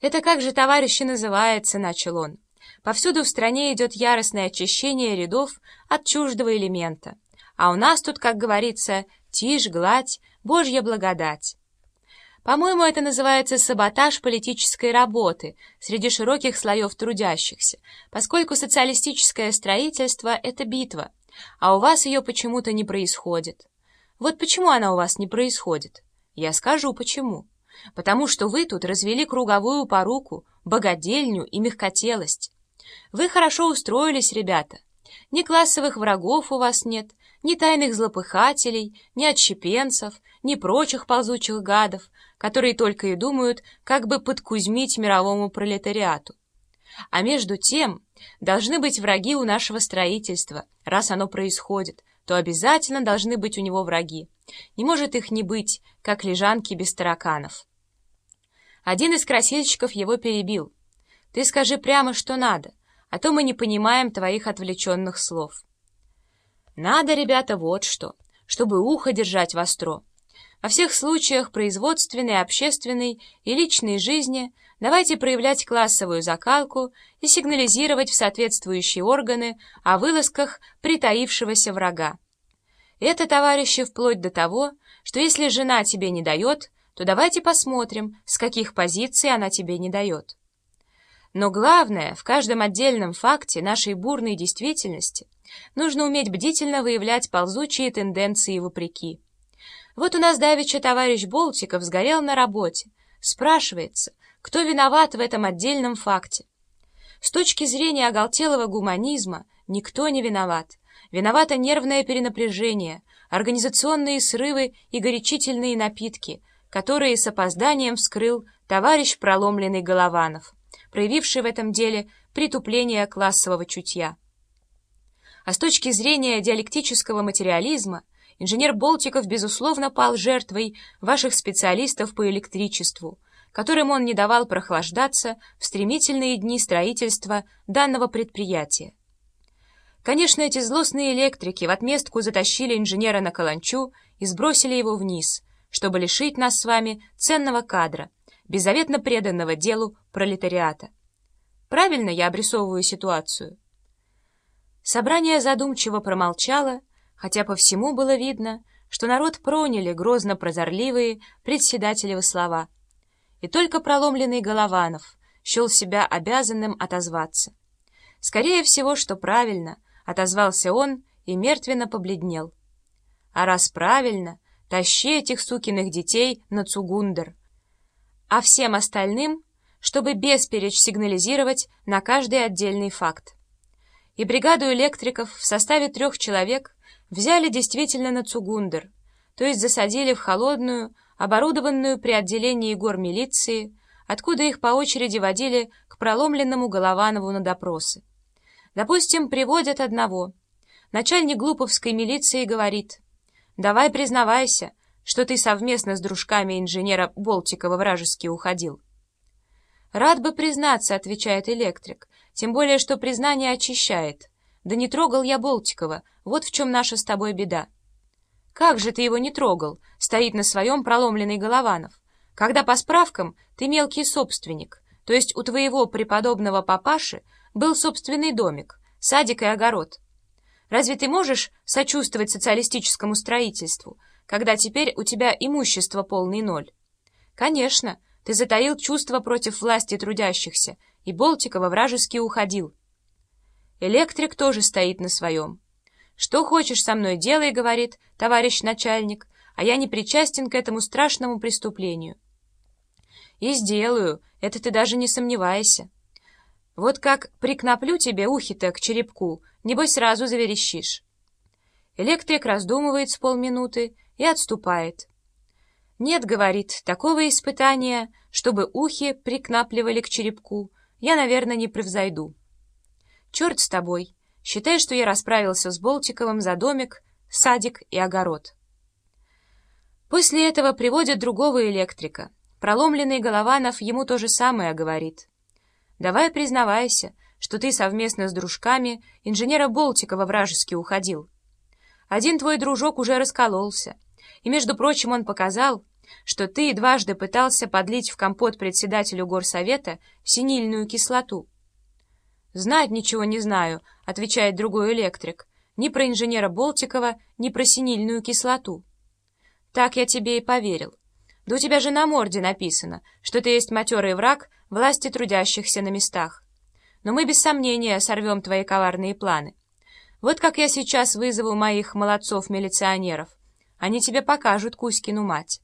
«Это как же, товарищи, называется?» — начал он. «Повсюду в стране идет яростное очищение рядов от чуждого элемента. А у нас тут, как говорится, тишь, гладь, божья благодать». По-моему, это называется саботаж политической работы среди широких слоев трудящихся, поскольку социалистическое строительство — это битва, а у вас ее почему-то не происходит. Вот почему она у вас не происходит? Я скажу, почему потому что вы тут развели круговую поруку, богадельню и мягкотелость. Вы хорошо устроились, ребята. Ни классовых врагов у вас нет, ни тайных злопыхателей, ни отщепенцев, ни прочих ползучих гадов, которые только и думают, как бы подкузмить мировому пролетариату. А между тем, должны быть враги у нашего строительства. Раз оно происходит, то обязательно должны быть у него враги. Не может их не быть, как лежанки без тараканов. Один из красильщиков его перебил. «Ты скажи прямо, что надо, а то мы не понимаем твоих отвлеченных слов». «Надо, ребята, вот что, чтобы ухо держать востро. Во всех случаях производственной, общественной и личной жизни давайте проявлять классовую закалку и сигнализировать в соответствующие органы о вылазках притаившегося врага. Это, товарищи, вплоть до того, что если жена тебе не дает, то давайте посмотрим, с каких позиций она тебе не дает. Но главное, в каждом отдельном факте нашей бурной действительности нужно уметь бдительно выявлять ползучие тенденции вопреки. Вот у нас давеча товарищ Болтиков сгорел на работе. Спрашивается, кто виноват в этом отдельном факте? С точки зрения оголтелого гуманизма никто не виноват. Виновато нервное перенапряжение, организационные срывы и горячительные напитки, которые с опозданием вскрыл товарищ проломленный Голованов, проявивший в этом деле притупление классового чутья. А с точки зрения диалектического материализма, инженер Болтиков, безусловно, пал жертвой ваших специалистов по электричеству, которым он не давал прохлаждаться в стремительные дни строительства данного предприятия. Конечно, эти злостные электрики в отместку затащили инженера на каланчу и сбросили его вниз, чтобы лишить нас с вами ценного кадра, беззаветно преданного делу пролетариата. Правильно я обрисовываю ситуацию? Собрание задумчиво промолчало, хотя по всему было видно, что народ проняли грозно-прозорливые председателевы слова. И только проломленный Голованов счел себя обязанным отозваться. Скорее всего, что правильно, отозвался он и мертвенно побледнел. А раз правильно — Тащи этих сукиных детей на Цугундер. А всем остальным, чтобы бесперечь сигнализировать на каждый отдельный факт. И бригаду электриков в составе трех человек взяли действительно на Цугундер, то есть засадили в холодную, оборудованную при отделении гор милиции, откуда их по очереди водили к проломленному Голованову на допросы. Допустим, приводят одного. Начальник глуповской милиции говорит — Давай признавайся, что ты совместно с дружками инженера Болтикова вражески уходил. Рад бы признаться, отвечает электрик, тем более, что признание очищает. Да не трогал я Болтикова, вот в чем наша с тобой беда. Как же ты его не трогал, стоит на своем проломленный Голованов, когда по справкам ты мелкий собственник, то есть у твоего преподобного папаши был собственный домик, садик и огород. Разве ты можешь сочувствовать социалистическому строительству, когда теперь у тебя имущество полный ноль? Конечно, ты затаил чувства против власти трудящихся, и Болтикова вражески уходил. Электрик тоже стоит на своем. «Что хочешь со мной делай», — говорит товарищ начальник, «а я не причастен к этому страшному преступлению». «И сделаю, это ты даже не сомневайся». Вот как прикноплю тебе ухи-то к черепку, небось сразу заверещишь. Электрик раздумывает с полминуты и отступает. «Нет, — говорит, — такого испытания, чтобы ухи прикнапливали к черепку, я, наверное, не превзойду. Черт с тобой, считай, что я расправился с Болтиковым за домик, садик и огород». После этого приводят другого электрика. Проломленный Голованов ему то же самое говорит. Давай признавайся, что ты совместно с дружками инженера Болтикова вражески уходил. Один твой дружок уже раскололся, и, между прочим, он показал, что ты дважды пытался подлить в компот председателю горсовета синильную кислоту. «Знать ничего не знаю», — отвечает другой электрик, «ни про инженера Болтикова, ни про синильную кислоту». «Так я тебе и поверил. Да у тебя же на морде написано, что ты есть матерый враг власти трудящихся на местах. Но мы без сомнения сорвем твои коварные планы. Вот как я сейчас вызову моих молодцов-милиционеров. Они тебе покажут Кузькину мать».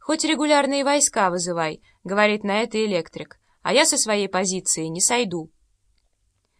«Хоть регулярные войска вызывай», — говорит на это электрик, «а я со своей позиции не сойду».